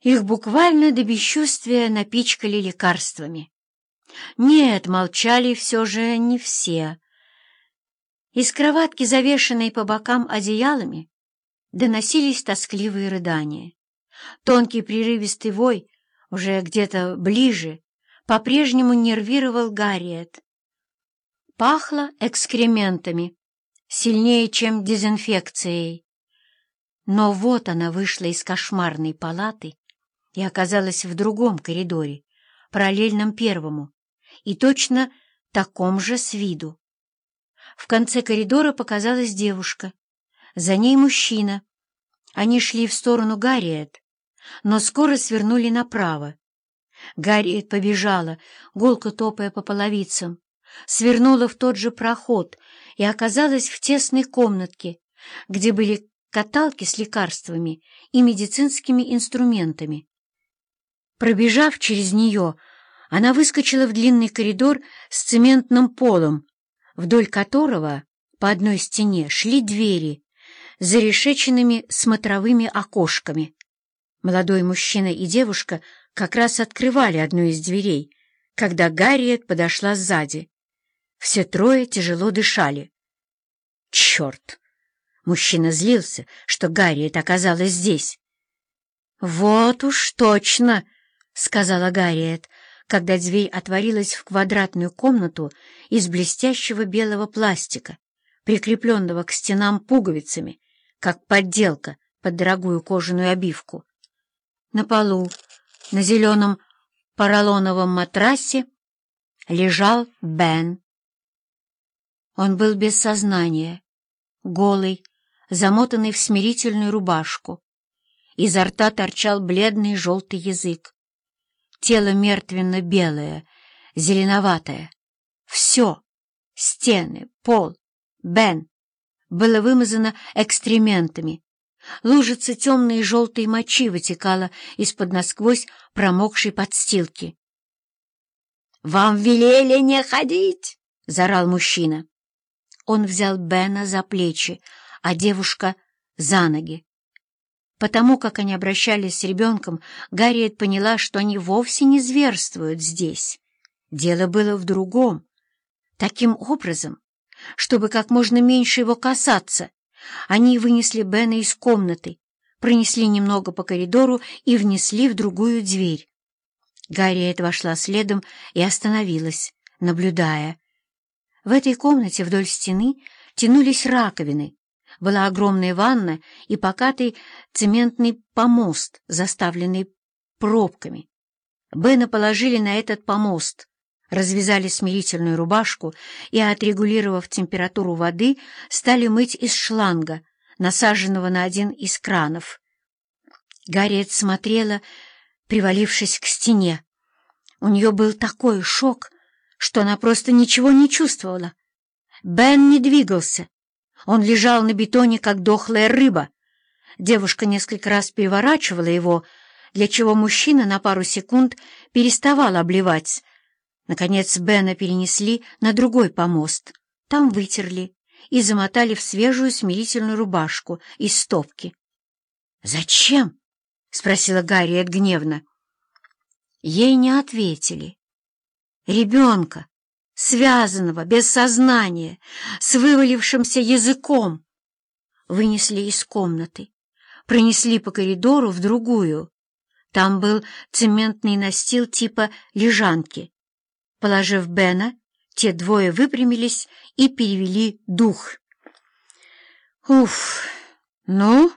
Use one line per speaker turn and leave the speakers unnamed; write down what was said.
Их буквально до бесчувствия напичкали лекарствами. Нет, молчали все же не все. Из кроватки, завешенной по бокам одеялами, доносились тоскливые рыдания. Тонкий прерывистый вой, уже где-то ближе, по-прежнему нервировал Гарриет. Пахло экскрементами, сильнее, чем дезинфекцией. Но вот она вышла из кошмарной палаты и оказалась в другом коридоре, параллельном первому, и точно таком же с виду. В конце коридора показалась девушка, за ней мужчина. Они шли в сторону Гарриет, но скоро свернули направо. Гарриет побежала, гулко топая по половицам, свернула в тот же проход и оказалась в тесной комнатке, где были каталки с лекарствами и медицинскими инструментами. Пробежав через нее, она выскочила в длинный коридор с цементным полом, вдоль которого по одной стене шли двери с зарешеченными смотровыми окошками. Молодой мужчина и девушка как раз открывали одну из дверей, когда Гарриет подошла сзади. Все трое тяжело дышали. «Черт!» Мужчина злился, что Гарриет оказалась здесь. «Вот уж точно!» — сказала Гарриет, когда дверь отворилась в квадратную комнату из блестящего белого пластика, прикрепленного к стенам пуговицами, как подделка под дорогую кожаную обивку. На полу, на зеленом поролоновом матрасе, лежал Бен. Он был без сознания, голый, замотанный в смирительную рубашку. Изо рта торчал бледный желтый язык. Тело мертвенно-белое, зеленоватое. Все — стены, пол, Бен — было вымазано экстрементами. Лужица темной и желтой мочи вытекала из-под насквозь промокшей подстилки. «Вам велели не ходить!» — заорал мужчина. Он взял Бена за плечи, а девушка — за ноги. Потому как они обращались с ребенком, Гарриет поняла, что они вовсе не зверствуют здесь. Дело было в другом. Таким образом, чтобы как можно меньше его касаться, они вынесли Бена из комнаты, пронесли немного по коридору и внесли в другую дверь. Гарриет вошла следом и остановилась, наблюдая. В этой комнате вдоль стены тянулись раковины, была огромная ванна и покатый цементный помост, заставленный пробками. Бена положили на этот помост, развязали смирительную рубашку и, отрегулировав температуру воды, стали мыть из шланга, насаженного на один из кранов. Гарриет смотрела, привалившись к стене. У нее был такой шок, что она просто ничего не чувствовала. Бен не двигался, он лежал на бетоне, как дохлая рыба. Девушка несколько раз переворачивала его, для чего мужчина на пару секунд переставал обливать. Наконец Бена перенесли на другой помост. Там вытерли и замотали в свежую смирительную рубашку из стопки. «Зачем?» — спросила Гарриет гневно. Ей не ответили. Ребенка, связанного, без сознания, с вывалившимся языком. Вынесли из комнаты, пронесли по коридору в другую. Там был цементный настил типа лежанки. Положив Бена, те двое выпрямились и перевели дух. «Уф! Ну?»